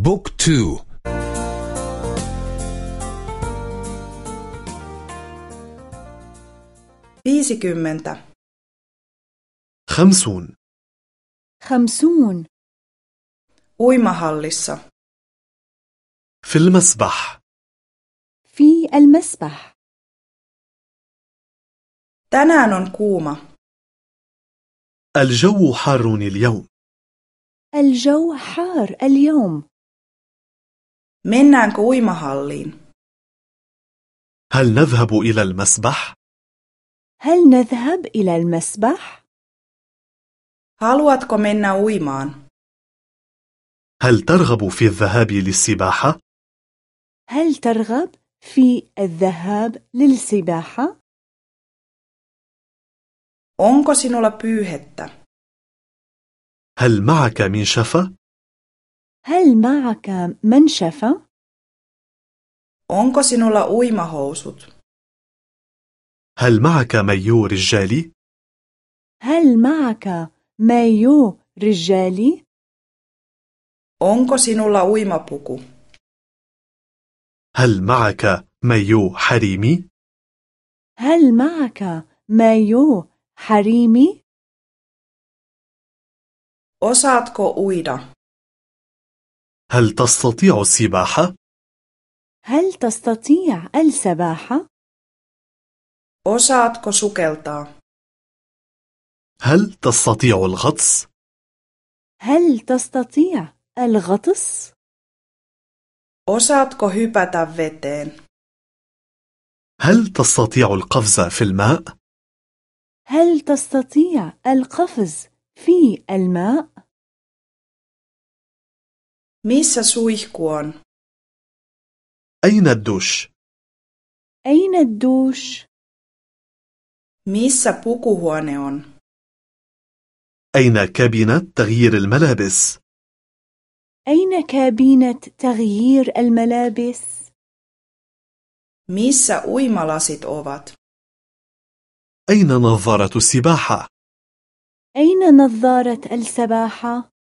بوك تو. Viisikymmentä. خمسون. خمسون. Uimahallissa. في المسبح. في المسبح. Tänään on kuuma. الجو حار اليوم. الجو حار اليوم. Mennäänkö uimahalliin هل نذهب إلى المسبح؟ هل نذهب إلى المسبح؟ haluatko mennä uimaan هل ترغب في الذهاب للسباحة؟ هل ترغب في الذهاب للسباحة؟ onko sinulla pyyhettä هل معك منشفة؟ هل معك منشفة؟ onko sinulla uimahousut هل معك مايو رجالي؟ هل معك مايو رجالي؟ onko sinulla uimapuku هل معك مايو حريمي؟ هل معك مايو حريمي؟ osaatko uida هل تستطيع السباحة؟ هل تستطيع السباحة؟ osaatko sukeltaa هل تستطيع الغطس؟ هل تستطيع الغطس؟ osaatko hypätä veteen هل تستطيع القفز في الماء؟ هل تستطيع القفز في الماء؟ Missä suihku on أين الدوش؟ أين الدوش؟ missä pukuhuone on أين كابينة تغيير الملابس؟ أين كابينة تغيير الملابس؟ missä uimalasit ovat أين نظارة السباحة؟ أين نظارة السباحة؟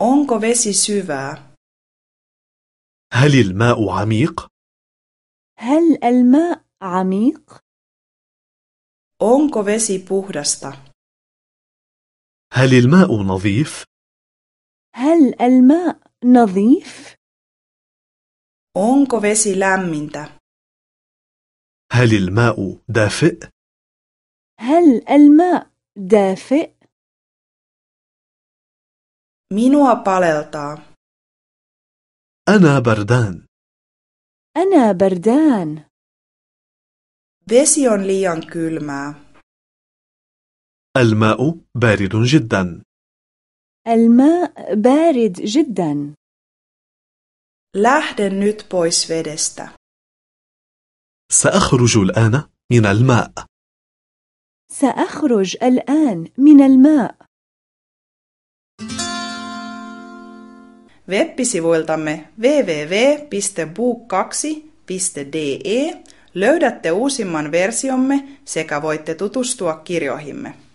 Onko vesi syvää هل الماء عميق؟ هل الماء عميق؟ onko vesi puhdasta هل الماء نظيف؟ هل الماء نظيف؟ onko vesi lämmintä هل الماء دافئ؟ هل الماء دافئ؟ Minua paleltaa أنا بردان. أنا بردان. Vesi on liian kylmää الماء بارد جدا. الماء بارد جدا. Lähden nyt pois vedestä. سأخرج الآن من الماء. سأخرج الآن من الماء. Web-sivuiltamme www.book2.de löydätte uusimman versiomme sekä voitte tutustua kirjoihimme.